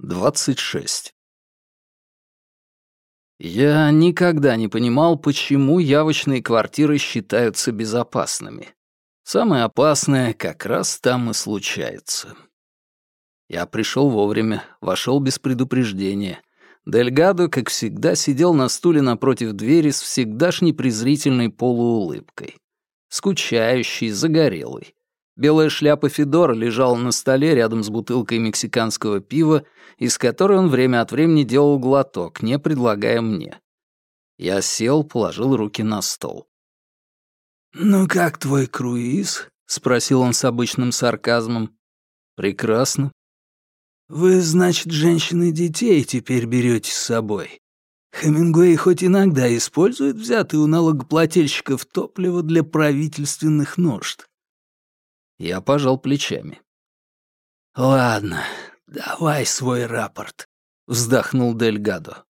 26. Я никогда не понимал, почему явочные квартиры считаются безопасными. Самое опасное как раз там и случается. Я пришел вовремя, вошел без предупреждения. Дельгадо, как всегда, сидел на стуле напротив двери с всегдашней презрительной полуулыбкой. Скучающий, загорелый. Белая шляпа Федора лежала на столе рядом с бутылкой мексиканского пива, из которой он время от времени делал глоток, не предлагая мне. Я сел, положил руки на стол. «Ну как твой круиз?» — спросил он с обычным сарказмом. «Прекрасно». «Вы, значит, женщин и детей теперь берете с собой. Хемингуэй хоть иногда использует взятые у налогоплательщиков топливо для правительственных нужд». Я пожал плечами. «Ладно, давай свой рапорт», — вздохнул Дельгадо.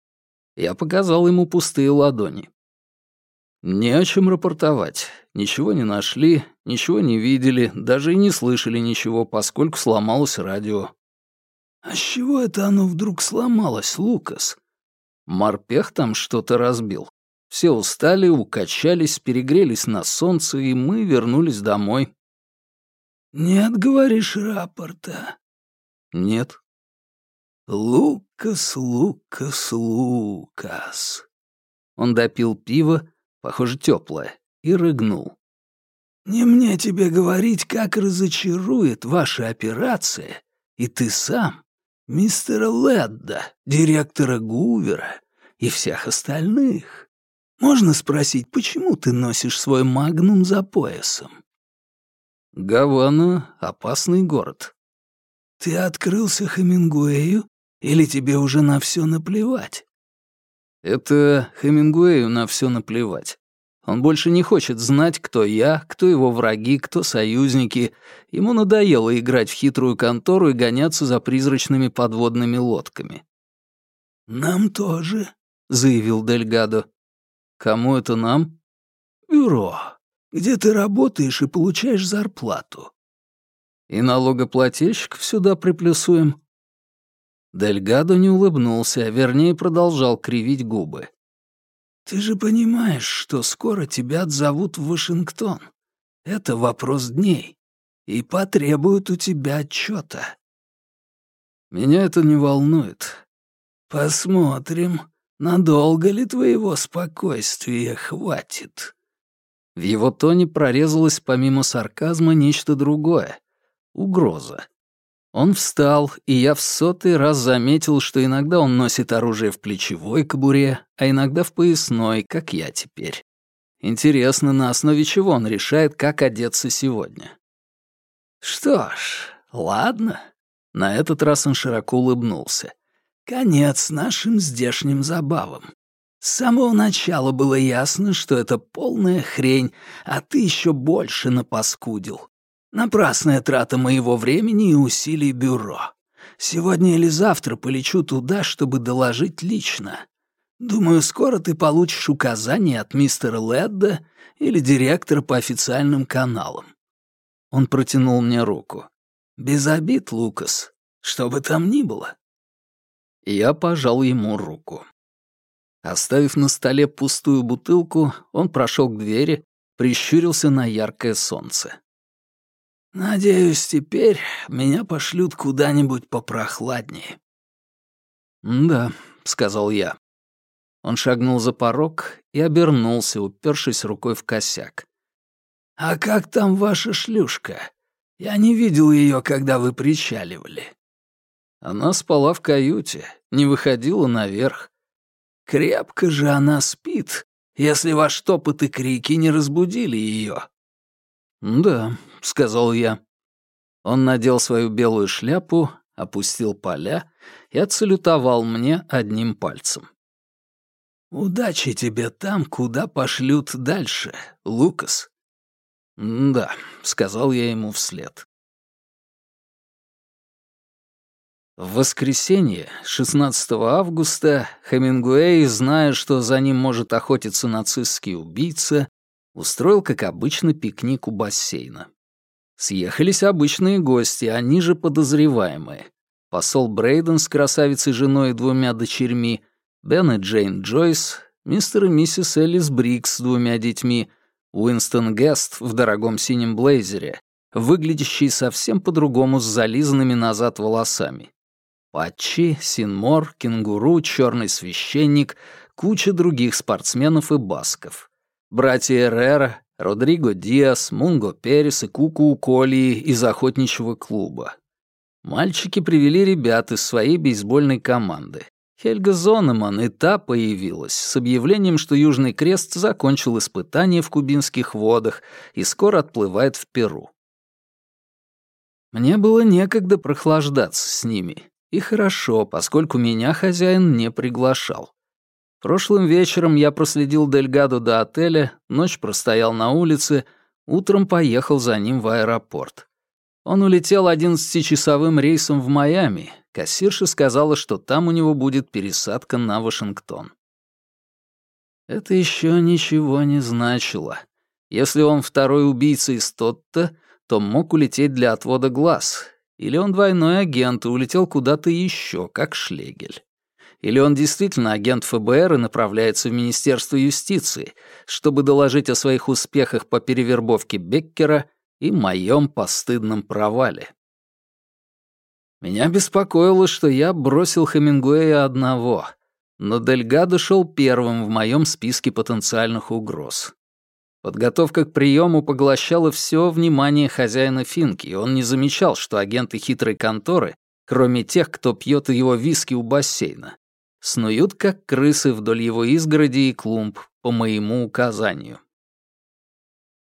Я показал ему пустые ладони. Не о чем рапортовать. Ничего не нашли, ничего не видели, даже и не слышали ничего, поскольку сломалось радио. «А с чего это оно вдруг сломалось, Лукас?» Морпех там что-то разбил. Все устали, укачались, перегрелись на солнце, и мы вернулись домой. «Нет, говоришь, рапорта?» «Нет». «Лукас, Лукас, Лукас». Он допил пиво, похоже, теплое, и рыгнул. «Не мне тебе говорить, как разочарует ваша операция, и ты сам, мистера Ледда, директора Гувера и всех остальных. Можно спросить, почему ты носишь свой магнум за поясом?» Гавана — опасный город. Ты открылся Хемингуэю или тебе уже на все наплевать? Это Хемингуэю на все наплевать. Он больше не хочет знать, кто я, кто его враги, кто союзники. Ему надоело играть в хитрую контору и гоняться за призрачными подводными лодками. «Нам тоже», — заявил Дельгадо. «Кому это нам?» «Бюро где ты работаешь и получаешь зарплату. И налогоплательщиков сюда приплюсуем. Дельгадо не улыбнулся, а вернее продолжал кривить губы. Ты же понимаешь, что скоро тебя отзовут в Вашингтон. Это вопрос дней. И потребуют у тебя отчета. Меня это не волнует. Посмотрим, надолго ли твоего спокойствия хватит. В его тоне прорезалось помимо сарказма нечто другое — угроза. Он встал, и я в сотый раз заметил, что иногда он носит оружие в плечевой кобуре, а иногда в поясной, как я теперь. Интересно, на основе чего он решает, как одеться сегодня. Что ж, ладно. На этот раз он широко улыбнулся. Конец нашим здешним забавам. С самого начала было ясно, что это полная хрень, а ты еще больше напаскудил. Напрасная трата моего времени и усилий бюро. Сегодня или завтра полечу туда, чтобы доложить лично. Думаю, скоро ты получишь указания от мистера Ледда или директора по официальным каналам. Он протянул мне руку. Без обид, Лукас, что бы там ни было. Я пожал ему руку. Оставив на столе пустую бутылку, он прошел к двери, прищурился на яркое солнце. «Надеюсь, теперь меня пошлют куда-нибудь попрохладнее». «Да», — сказал я. Он шагнул за порог и обернулся, упершись рукой в косяк. «А как там ваша шлюшка? Я не видел ее, когда вы причаливали». Она спала в каюте, не выходила наверх. Крепко же она спит, если ваш топот и крики не разбудили ее. «Да», — сказал я. Он надел свою белую шляпу, опустил поля и отсалютовал мне одним пальцем. «Удачи тебе там, куда пошлют дальше, Лукас». «Да», — сказал я ему вслед. В воскресенье, 16 августа, Хемингуэй, зная, что за ним может охотиться нацистский убийца, устроил, как обычно, пикник у бассейна. Съехались обычные гости, они же подозреваемые. посол Брейден с красавицей женой и двумя дочерьми, Бен и Джейн Джойс, мистер и миссис Элис Брикс с двумя детьми, Уинстон Гест в дорогом синем блейзере, выглядящий совсем по-другому с зализанными назад волосами. Патчи, Синмор, Кенгуру, Черный священник, куча других спортсменов и басков. Братья Эррера, Родриго Диас, Мунго Перес и Куку Уколии из охотничьего клуба. Мальчики привели ребят из своей бейсбольной команды. Хельга Зонеман и та появилась с объявлением, что Южный Крест закончил испытания в кубинских водах и скоро отплывает в Перу. Мне было некогда прохлаждаться с ними. И хорошо, поскольку меня хозяин не приглашал. Прошлым вечером я проследил Дельгадо до отеля, ночь простоял на улице, утром поехал за ним в аэропорт. Он улетел одиннадцатичасовым рейсом в Майами. Кассирша сказала, что там у него будет пересадка на Вашингтон. Это еще ничего не значило. Если он второй убийца из Тотта, то мог улететь для отвода глаз. Или он двойной агент и улетел куда-то еще, как Шлегель. Или он действительно агент ФБР и направляется в Министерство юстиции, чтобы доложить о своих успехах по перевербовке Беккера и моем постыдном провале. Меня беспокоило, что я бросил Хемингуэя одного, но Дельгадо шел первым в моем списке потенциальных угроз. Подготовка к приему поглощала все внимание хозяина Финки, и он не замечал, что агенты хитрой конторы, кроме тех, кто пьет его виски у бассейна, снуют как крысы вдоль его изгороди и клумб по моему указанию.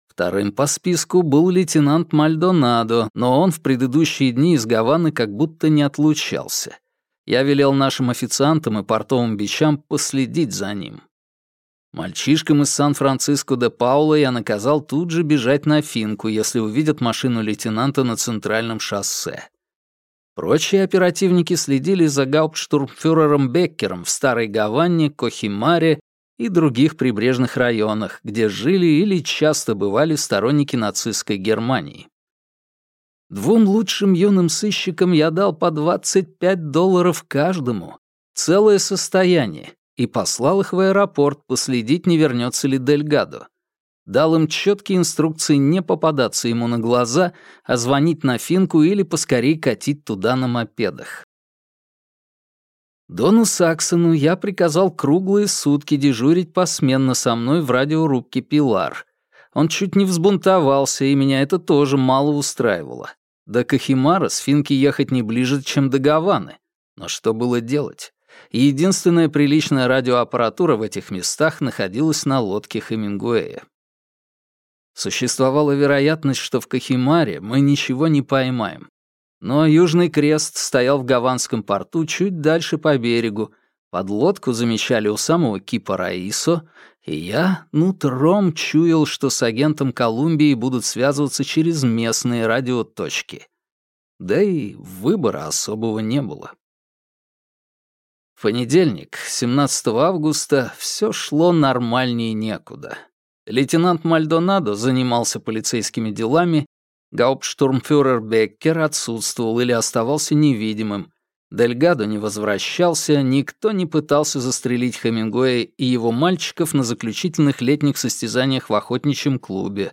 Вторым по списку был лейтенант Мальдонадо, но он в предыдущие дни из Гаваны как будто не отлучался. Я велел нашим официантам и портовым бичам последить за ним. Мальчишкам из Сан-Франциско де Паула я наказал тут же бежать на финку, если увидят машину лейтенанта на центральном шоссе. Прочие оперативники следили за гауптштурмфюрером Беккером в Старой Гаване, Кохимаре и других прибрежных районах, где жили или часто бывали сторонники нацистской Германии. Двум лучшим юным сыщикам я дал по 25 долларов каждому, целое состояние, и послал их в аэропорт последить, не вернется ли Дельгадо дал им четкие инструкции не попадаться ему на глаза, а звонить на финку или поскорей катить туда на мопедах. Дону Саксону я приказал круглые сутки дежурить посменно со мной в радиорубке «Пилар». Он чуть не взбунтовался, и меня это тоже мало устраивало. До Кахимара с Финки ехать не ближе, чем до Гаваны. Но что было делать? Единственная приличная радиоаппаратура в этих местах находилась на лодке Хемингуэя. Существовала вероятность, что в Кахимаре мы ничего не поймаем. Но Южный Крест стоял в Гаванском порту чуть дальше по берегу, под лодку замечали у самого Кипа Раисо, и я нутром чуял, что с агентом Колумбии будут связываться через местные радиоточки. Да и выбора особого не было. В понедельник, 17 августа, все шло нормальнее некуда. Лейтенант Мальдонадо занимался полицейскими делами, гауптштурмфюрер Беккер отсутствовал или оставался невидимым, Дельгадо не возвращался, никто не пытался застрелить Хемингуэя и его мальчиков на заключительных летних состязаниях в охотничьем клубе.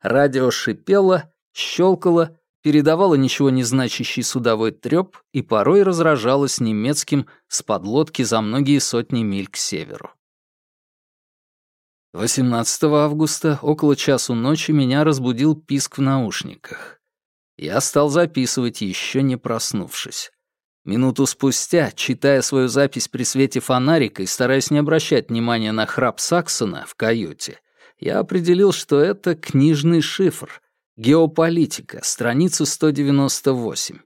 Радио шипело, щелкало, передавало ничего не значащий судовой трёп и порой разражалось немецким с подлодки за многие сотни миль к северу. 18 августа около часу ночи меня разбудил писк в наушниках. Я стал записывать, еще не проснувшись. Минуту спустя, читая свою запись при свете фонарика и стараясь не обращать внимания на храп Саксона в каюте, я определил, что это книжный шифр, геополитика, страница 198.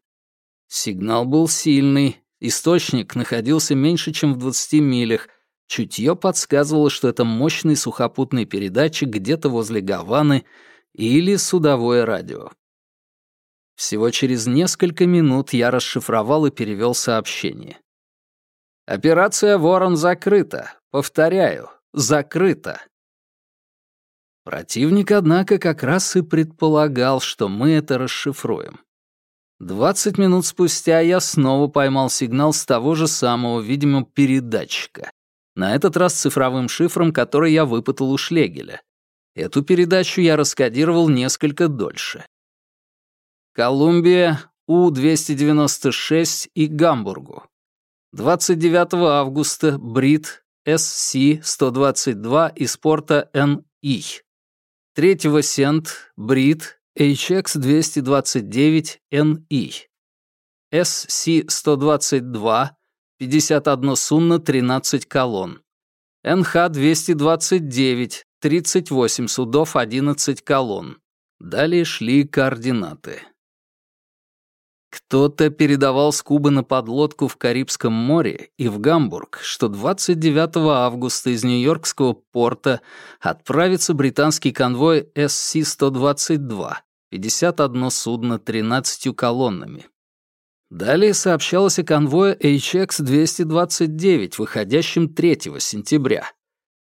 Сигнал был сильный, источник находился меньше, чем в 20 милях, Чутье подсказывало, что это мощный сухопутный передатчик где-то возле Гаваны или судовое радио. Всего через несколько минут я расшифровал и перевел сообщение. «Операция «Ворон» закрыта. Повторяю, закрыта». Противник, однако, как раз и предполагал, что мы это расшифруем. Двадцать минут спустя я снова поймал сигнал с того же самого, видимо, передатчика. На этот раз цифровым шифром, который я выпытал у Шлегеля. Эту передачу я раскодировал несколько дольше. Колумбия, У-296 и Гамбургу. 29 августа Брит СС-122 из порта НИ. 3 Сент Брит HX-229NI. SC-122, 51 судно, 13 колонн. НХ-229, 38 судов, 11 колонн. Далее шли координаты. Кто-то передавал с Кубы на подлодку в Карибском море и в Гамбург, что 29 августа из Нью-Йоркского порта отправится британский конвой SC-122, 51 судно 13 колоннами. Далее сообщалось о конвое HX-229, выходящем 3 сентября.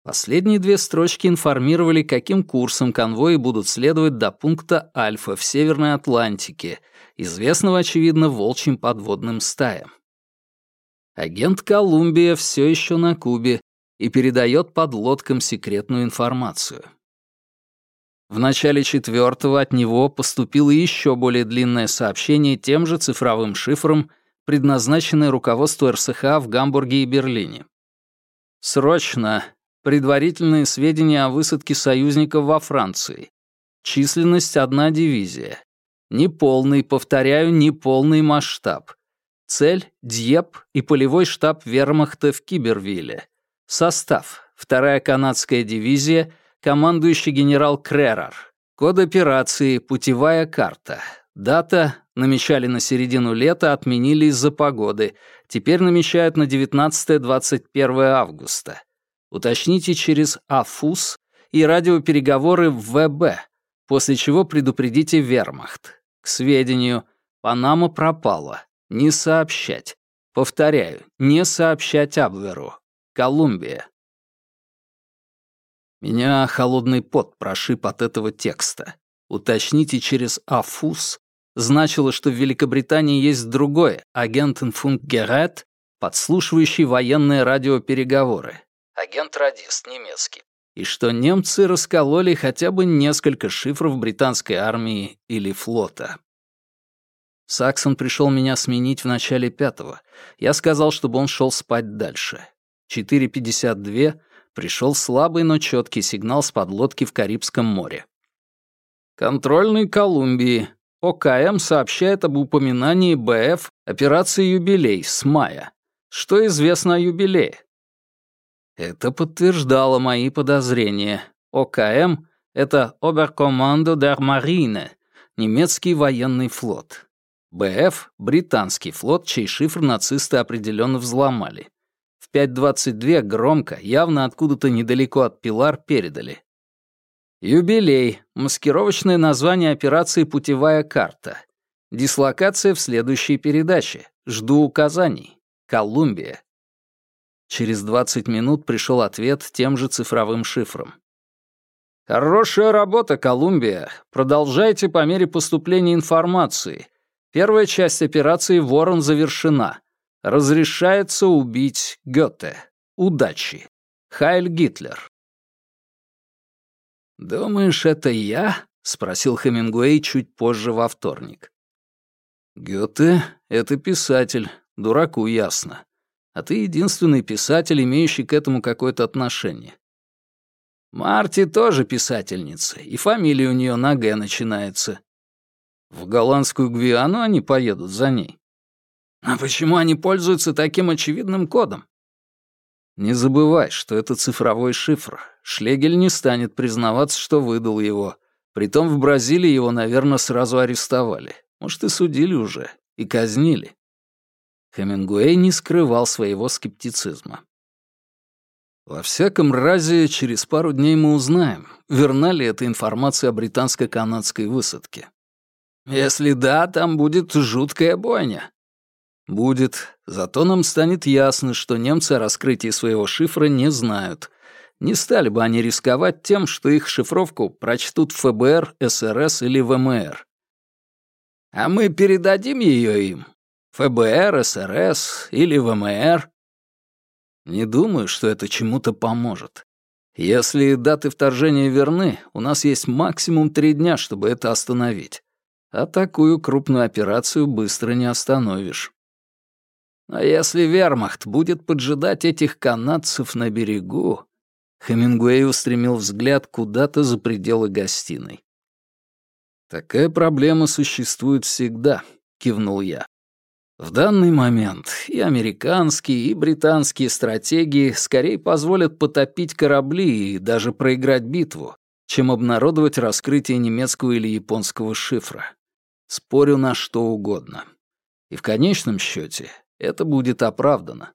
Последние две строчки информировали, каким курсом конвои будут следовать до пункта Альфа в Северной Атлантике, известного, очевидно, волчьим подводным стаям. Агент Колумбия все еще на Кубе и передает подлодкам секретную информацию. В начале четвертого от него поступило еще более длинное сообщение тем же цифровым шифром, предназначенное руководству РСХ в Гамбурге и Берлине. «Срочно! Предварительные сведения о высадке союзников во Франции. Численность — одна дивизия. Неполный, повторяю, неполный масштаб. Цель — Дьеп и полевой штаб вермахта в Кибервилле. Состав — вторая канадская дивизия — командующий генерал Кререр. Код операции «Путевая карта». Дата намечали на середину лета, отменили из-за погоды. Теперь намечают на 19-21 августа. Уточните через АФУС и радиопереговоры в ВБ, после чего предупредите Вермахт. К сведению, Панама пропала. Не сообщать. Повторяю, не сообщать Абверу. Колумбия. Меня холодный пот прошиб от этого текста. Уточните через «Афус» значило, что в Великобритании есть другой агент Инфунгерет, подслушивающий военные радиопереговоры. Агент-радист немецкий. И что немцы раскололи хотя бы несколько шифров британской армии или флота. Саксон пришел меня сменить в начале пятого. Я сказал, чтобы он шел спать дальше. 4.52 пришел слабый, но четкий сигнал с подлодки в Карибском море. Контрольный Колумбии. ОКМ сообщает об упоминании БФ операции «Юбилей» с мая. Что известно о юбилее? Это подтверждало мои подозрения. ОКМ — это Оберкомандо дер Марине, немецкий военный флот. БФ — британский флот, чей шифр нацисты определенно взломали. 5.22 громко, явно откуда-то недалеко от Пилар, передали. Юбилей. Маскировочное название операции «Путевая карта». Дислокация в следующей передаче. Жду указаний. Колумбия. Через 20 минут пришел ответ тем же цифровым шифром. «Хорошая работа, Колумбия. Продолжайте по мере поступления информации. Первая часть операции «Ворон» завершена. Разрешается убить Гёте. Удачи. Хайль Гитлер. «Думаешь, это я?» — спросил Хемингуэй чуть позже во вторник. «Гёте — это писатель, дураку ясно. А ты единственный писатель, имеющий к этому какое-то отношение. Марти тоже писательница, и фамилия у нее на «Г» начинается. В голландскую Гвиану они поедут за ней. А почему они пользуются таким очевидным кодом? Не забывай, что это цифровой шифр. Шлегель не станет признаваться, что выдал его. Притом в Бразилии его, наверное, сразу арестовали. Может, и судили уже, и казнили. Хемингуэй не скрывал своего скептицизма. Во всяком разе, через пару дней мы узнаем, верна ли эта информация о британско-канадской высадке. Если да, там будет жуткая бойня. Будет, зато нам станет ясно, что немцы о раскрытии своего шифра не знают. Не стали бы они рисковать тем, что их шифровку прочтут ФБР, СРС или ВМР. А мы передадим ее им? ФБР, СРС или ВМР? Не думаю, что это чему-то поможет. Если даты вторжения верны, у нас есть максимум три дня, чтобы это остановить. А такую крупную операцию быстро не остановишь. А если вермахт будет поджидать этих канадцев на берегу... Хемингуэй устремил взгляд куда-то за пределы гостиной. «Такая проблема существует всегда», — кивнул я. В данный момент и американские, и британские стратегии скорее позволят потопить корабли и даже проиграть битву, чем обнародовать раскрытие немецкого или японского шифра. Спорю на что угодно. И в конечном счете это будет оправдано.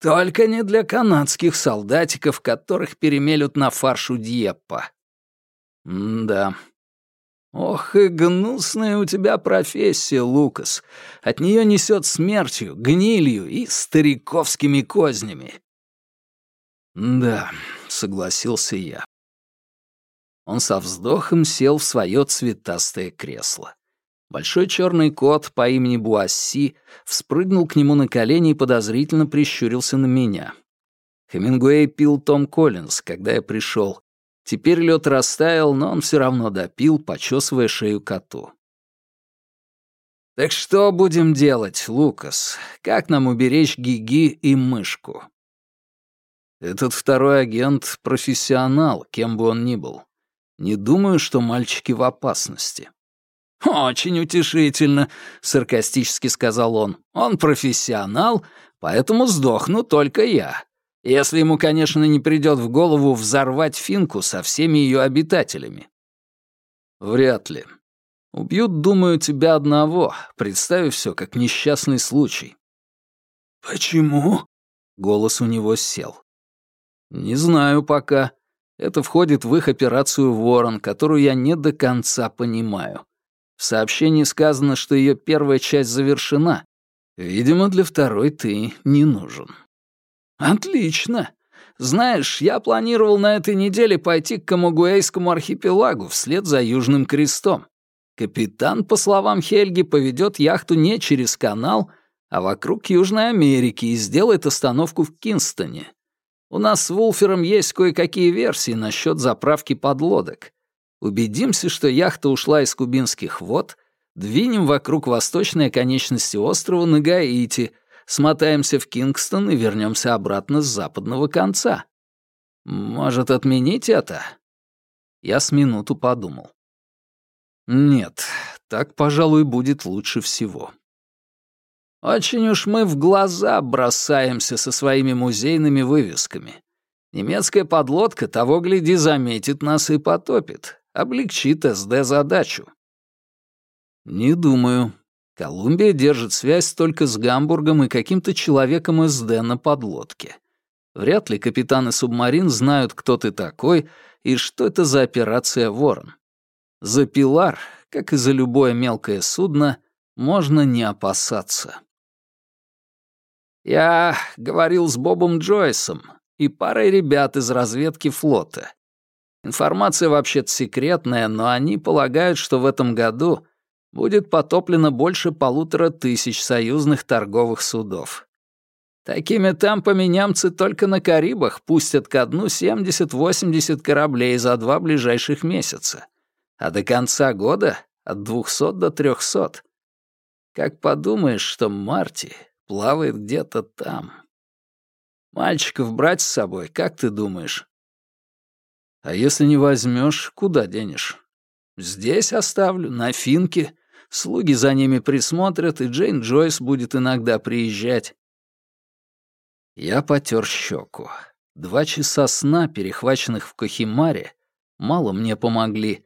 Только не для канадских солдатиков, которых перемелют на фаршу Дьеппа. М-да. Ох и гнусная у тебя профессия, Лукас. От нее несет смертью, гнилью и стариковскими кознями. Да, согласился я. Он со вздохом сел в свое цветастое кресло. Большой черный кот по имени Буасси вспрыгнул к нему на колени и подозрительно прищурился на меня. Хемингуэй пил Том Коллинз, когда я пришел. Теперь лед растаял, но он все равно допил, почесывая шею коту. «Так что будем делать, Лукас? Как нам уберечь Гиги и мышку?» «Этот второй агент — профессионал, кем бы он ни был. Не думаю, что мальчики в опасности». «Очень утешительно», — саркастически сказал он. «Он профессионал, поэтому сдохну только я. Если ему, конечно, не придет в голову взорвать финку со всеми ее обитателями». «Вряд ли. Убьют, думаю, тебя одного, представив все как несчастный случай». «Почему?» — голос у него сел. «Не знаю пока. Это входит в их операцию «Ворон», которую я не до конца понимаю. В сообщении сказано, что ее первая часть завершена. Видимо, для второй ты не нужен. Отлично. Знаешь, я планировал на этой неделе пойти к Камагуэйскому архипелагу вслед за Южным крестом. Капитан, по словам Хельги, поведет яхту не через канал, а вокруг Южной Америки и сделает остановку в Кинстоне. У нас с Вулфером есть кое-какие версии насчет заправки подлодок. Убедимся, что яхта ушла из кубинских вод, двинем вокруг восточной оконечности острова на Гаити, смотаемся в Кингстон и вернемся обратно с западного конца. Может, отменить это? Я с минуту подумал. Нет, так, пожалуй, будет лучше всего. Очень уж мы в глаза бросаемся со своими музейными вывесками. Немецкая подлодка того, гляди, заметит нас и потопит облегчит СД задачу. Не думаю. Колумбия держит связь только с Гамбургом и каким-то человеком СД на подлодке. Вряд ли капитаны субмарин знают, кто ты такой и что это за операция «Ворон». За «Пилар», как и за любое мелкое судно, можно не опасаться. Я говорил с Бобом Джойсом и парой ребят из разведки флота. Информация вообще-то секретная, но они полагают, что в этом году будет потоплено больше полутора тысяч союзных торговых судов. Такими темпами немцы только на Карибах пустят ко дну 70-80 кораблей за два ближайших месяца, а до конца года — от 200 до 300. Как подумаешь, что Марти плавает где-то там. Мальчиков брать с собой, как ты думаешь? А если не возьмешь, куда денешь? Здесь оставлю, на финке. Слуги за ними присмотрят, и Джейн Джойс будет иногда приезжать. Я потер щеку. Два часа сна, перехваченных в Кохимаре, мало мне помогли.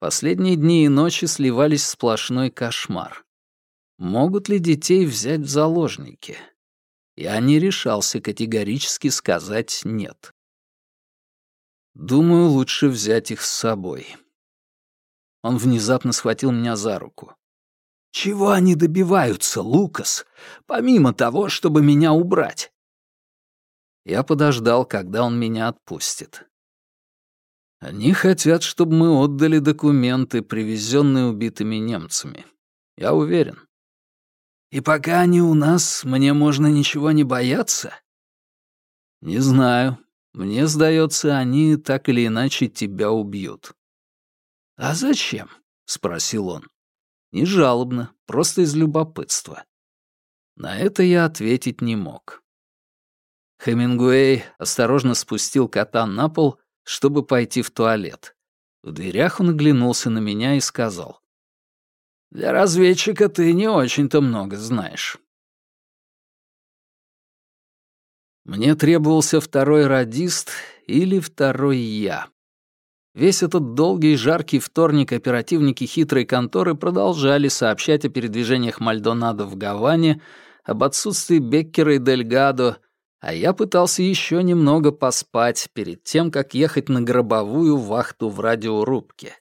Последние дни и ночи сливались в сплошной кошмар. Могут ли детей взять в заложники? Я не решался категорически сказать «нет». Думаю, лучше взять их с собой. Он внезапно схватил меня за руку. «Чего они добиваются, Лукас, помимо того, чтобы меня убрать?» Я подождал, когда он меня отпустит. Они хотят, чтобы мы отдали документы, привезенные убитыми немцами. Я уверен. И пока они у нас, мне можно ничего не бояться? Не знаю. Мне сдается, они так или иначе тебя убьют. А зачем? спросил он. Не жалобно, просто из любопытства. На это я ответить не мог. Хемингуэй осторожно спустил кота на пол, чтобы пойти в туалет. В дверях он оглянулся на меня и сказал. «Для разведчика ты не очень-то много знаешь». Мне требовался второй радист или второй я. Весь этот долгий и жаркий вторник оперативники хитрой конторы продолжали сообщать о передвижениях Мальдонадо в Гаване, об отсутствии Беккера и Дельгадо, а я пытался еще немного поспать перед тем, как ехать на гробовую вахту в радиорубке.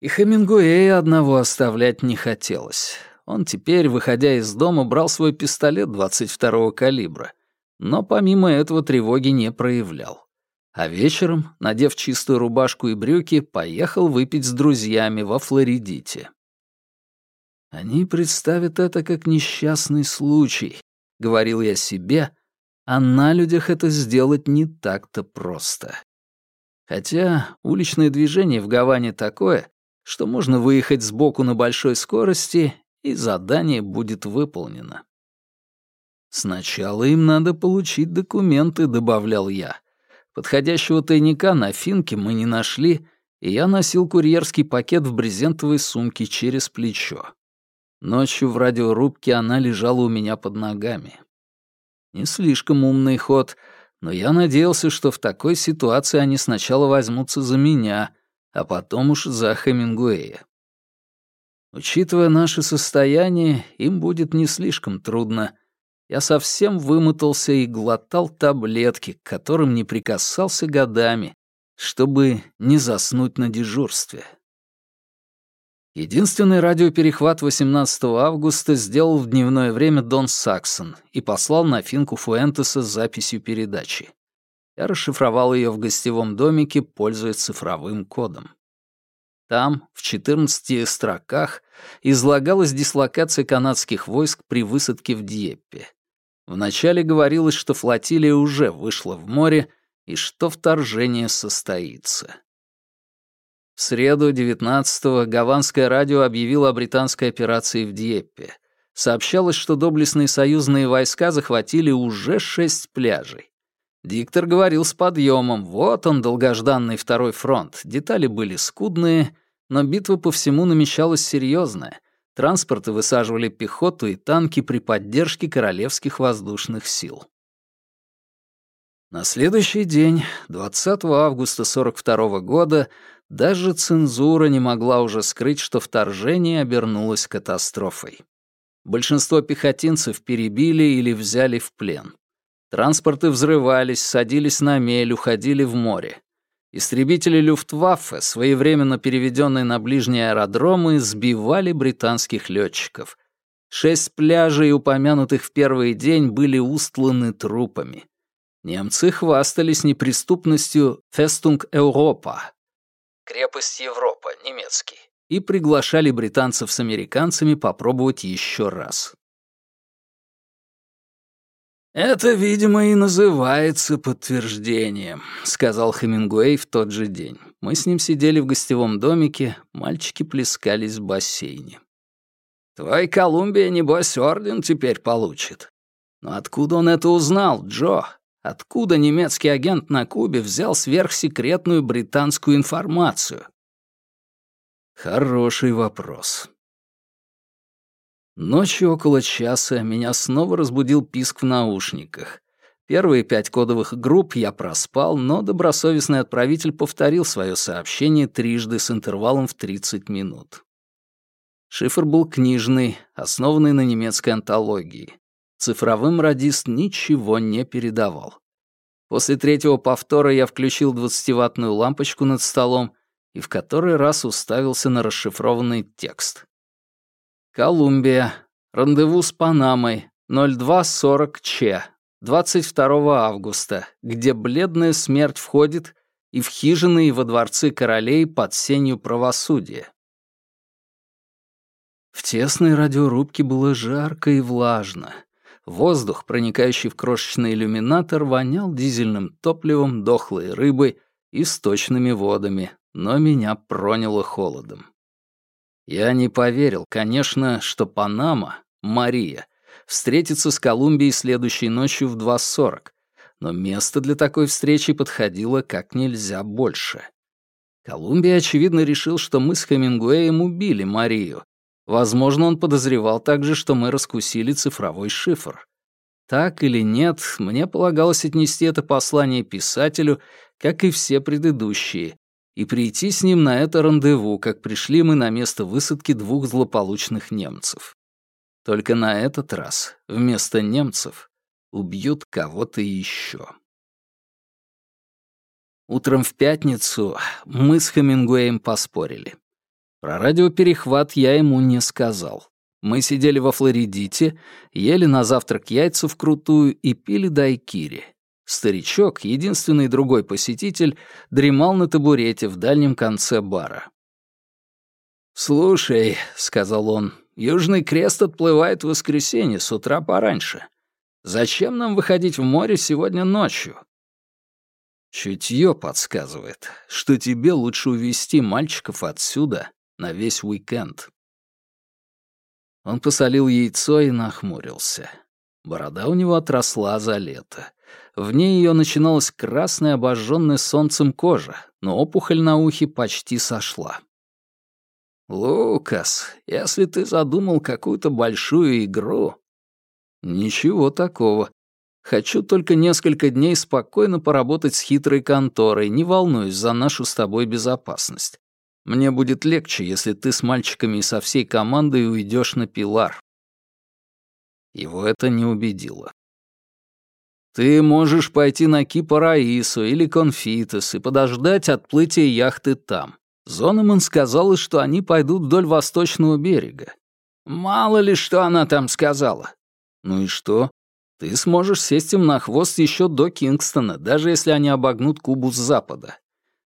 И Хемингуэя одного оставлять не хотелось. Он теперь, выходя из дома, брал свой пистолет 22-го калибра, но помимо этого тревоги не проявлял. А вечером, надев чистую рубашку и брюки, поехал выпить с друзьями во Флоридите. «Они представят это как несчастный случай», — говорил я себе, а на людях это сделать не так-то просто. Хотя уличное движение в Гаване такое, что можно выехать сбоку на большой скорости, и задание будет выполнено. «Сначала им надо получить документы», — добавлял я. Подходящего тайника на финке мы не нашли, и я носил курьерский пакет в брезентовой сумке через плечо. Ночью в радиорубке она лежала у меня под ногами. Не слишком умный ход, но я надеялся, что в такой ситуации они сначала возьмутся за меня, а потом уж за Хемингуэя. Учитывая наше состояние, им будет не слишком трудно. Я совсем вымотался и глотал таблетки, к которым не прикасался годами, чтобы не заснуть на дежурстве. Единственный радиоперехват 18 августа сделал в дневное время Дон Саксон и послал на финку Фуэнтеса с записью передачи. Я расшифровал ее в гостевом домике, пользуясь цифровым кодом. Там, в 14 строках, излагалась дислокация канадских войск при высадке в Дьеппе. Вначале говорилось, что флотилия уже вышла в море и что вторжение состоится. В среду 19-го Гаванское радио объявило о британской операции в Дьеппе. Сообщалось, что доблестные союзные войска захватили уже шесть пляжей. Диктор говорил с подъемом, вот он, долгожданный второй фронт. Детали были скудные, но битва по всему намечалась серьезная. Транспорты высаживали пехоту и танки при поддержке королевских воздушных сил. На следующий день, 20 августа 42 года, даже цензура не могла уже скрыть, что вторжение обернулось катастрофой. Большинство пехотинцев перебили или взяли в плен. Транспорты взрывались, садились на мель, уходили в море. Истребители Люфтваффе, своевременно переведенные на ближние аэродромы, сбивали британских летчиков. Шесть пляжей, упомянутых в первый день, были устланы трупами. Немцы хвастались неприступностью «Фестунг Европа», крепость Европа, немецкий, и приглашали британцев с американцами попробовать еще раз. «Это, видимо, и называется подтверждением», — сказал Хемингуэй в тот же день. Мы с ним сидели в гостевом домике, мальчики плескались в бассейне. «Твой Колумбия, небось, орден теперь получит. Но откуда он это узнал, Джо? Откуда немецкий агент на Кубе взял сверхсекретную британскую информацию? Хороший вопрос. Ночью около часа меня снова разбудил писк в наушниках. Первые пять кодовых групп я проспал, но добросовестный отправитель повторил свое сообщение трижды с интервалом в 30 минут. Шифр был книжный, основанный на немецкой антологии. Цифровым радист ничего не передавал. После третьего повтора я включил двадцативаттную лампочку над столом и в который раз уставился на расшифрованный текст. Колумбия. Рандеву с Панамой. 0240 Ч. 22 августа, где бледная смерть входит и в хижины и во дворцы королей под сенью правосудия. В тесной радиорубке было жарко и влажно. Воздух, проникающий в крошечный иллюминатор, вонял дизельным топливом, дохлой рыбой и сточными водами, но меня проняло холодом. Я не поверил, конечно, что Панама, Мария, встретится с Колумбией следующей ночью в 2.40, но место для такой встречи подходило как нельзя больше. Колумбия, очевидно, решил, что мы с Хемингуэем убили Марию. Возможно, он подозревал также, что мы раскусили цифровой шифр. Так или нет, мне полагалось отнести это послание писателю, как и все предыдущие, и прийти с ним на это рандеву, как пришли мы на место высадки двух злополучных немцев. Только на этот раз вместо немцев убьют кого-то еще. Утром в пятницу мы с Хемингуэем поспорили. Про радиоперехват я ему не сказал. Мы сидели во Флоридите, ели на завтрак яйца вкрутую и пили дайкири. Старичок, единственный другой посетитель, дремал на табурете в дальнем конце бара. «Слушай», — сказал он, — «Южный крест отплывает в воскресенье с утра пораньше. Зачем нам выходить в море сегодня ночью?» Чутье подсказывает, что тебе лучше увести мальчиков отсюда на весь уикенд. Он посолил яйцо и нахмурился. Борода у него отросла за лето. В ней ее начиналась красная, обожженная солнцем кожа, но опухоль на ухе почти сошла. «Лукас, если ты задумал какую-то большую игру...» «Ничего такого. Хочу только несколько дней спокойно поработать с хитрой конторой, не волнуюсь за нашу с тобой безопасность. Мне будет легче, если ты с мальчиками и со всей командой уйдешь на Пилар». Его это не убедило. Ты можешь пойти на Кипараису или Конфитес и подождать отплытия яхты там. Зонеман сказала, что они пойдут вдоль восточного берега. Мало ли, что она там сказала. Ну и что? Ты сможешь сесть им на хвост еще до Кингстона, даже если они обогнут Кубу с запада.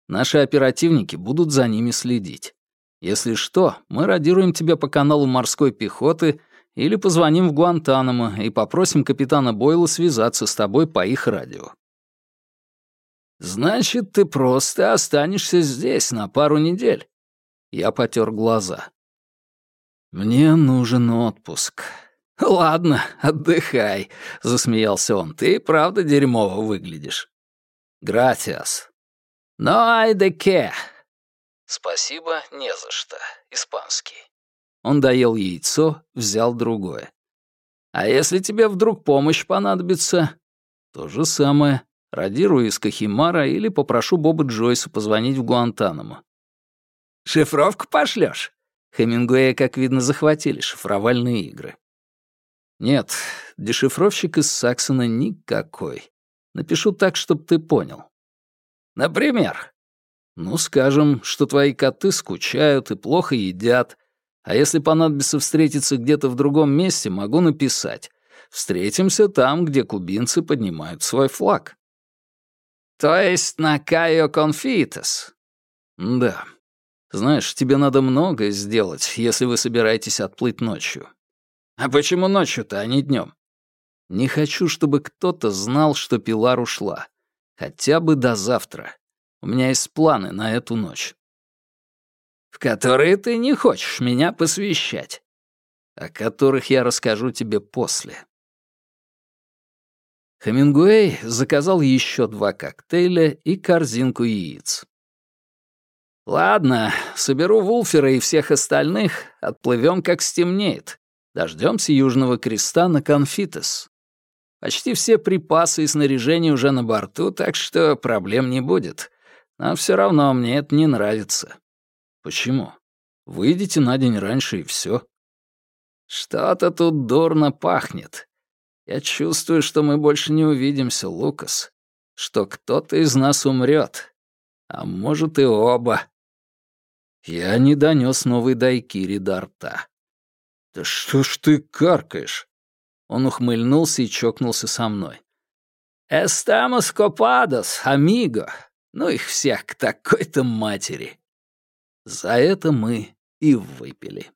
Наши оперативники будут за ними следить. Если что, мы радируем тебя по каналу морской пехоты — или позвоним в Гуантанамо и попросим капитана Бойла связаться с тобой по их радио. Значит, ты просто останешься здесь на пару недель. Я потер глаза. Мне нужен отпуск. Ладно, отдыхай, засмеялся он. Ты правда дерьмово выглядишь. Гратиас. Но ай де ке. Спасибо, не за что. Испанский. Он доел яйцо, взял другое. «А если тебе вдруг помощь понадобится?» «То же самое. Радирую из Кахимара или попрошу Боба Джойса позвонить в Гуантанамо». «Шифровку пошлёшь?» Хемингуэя, как видно, захватили шифровальные игры. «Нет, дешифровщик из Саксона никакой. Напишу так, чтобы ты понял». «Например?» «Ну, скажем, что твои коты скучают и плохо едят, а если понадобится встретиться где-то в другом месте, могу написать. Встретимся там, где кубинцы поднимают свой флаг. То есть на Кайо Конфитес? Да. Знаешь, тебе надо многое сделать, если вы собираетесь отплыть ночью. А почему ночью-то, а не днем? Не хочу, чтобы кто-то знал, что Пилар ушла. Хотя бы до завтра. У меня есть планы на эту ночь в которые ты не хочешь меня посвящать, о которых я расскажу тебе после. Хемингуэй заказал еще два коктейля и корзинку яиц. «Ладно, соберу Вулфера и всех остальных, отплывем, как стемнеет. Дождемся Южного Креста на Конфитес. Почти все припасы и снаряжение уже на борту, так что проблем не будет. Но все равно мне это не нравится. Почему? Выйдите на день раньше и все. Что-то тут дурно пахнет. Я чувствую, что мы больше не увидимся, Лукас. Что кто-то из нас умрет. А может и оба. Я не донес новый дайкири до рта. «Да что ж ты каркаешь?» Он ухмыльнулся и чокнулся со мной. «Эстамос копадос, амиго. Ну их всех к такой-то матери». За это мы и выпили.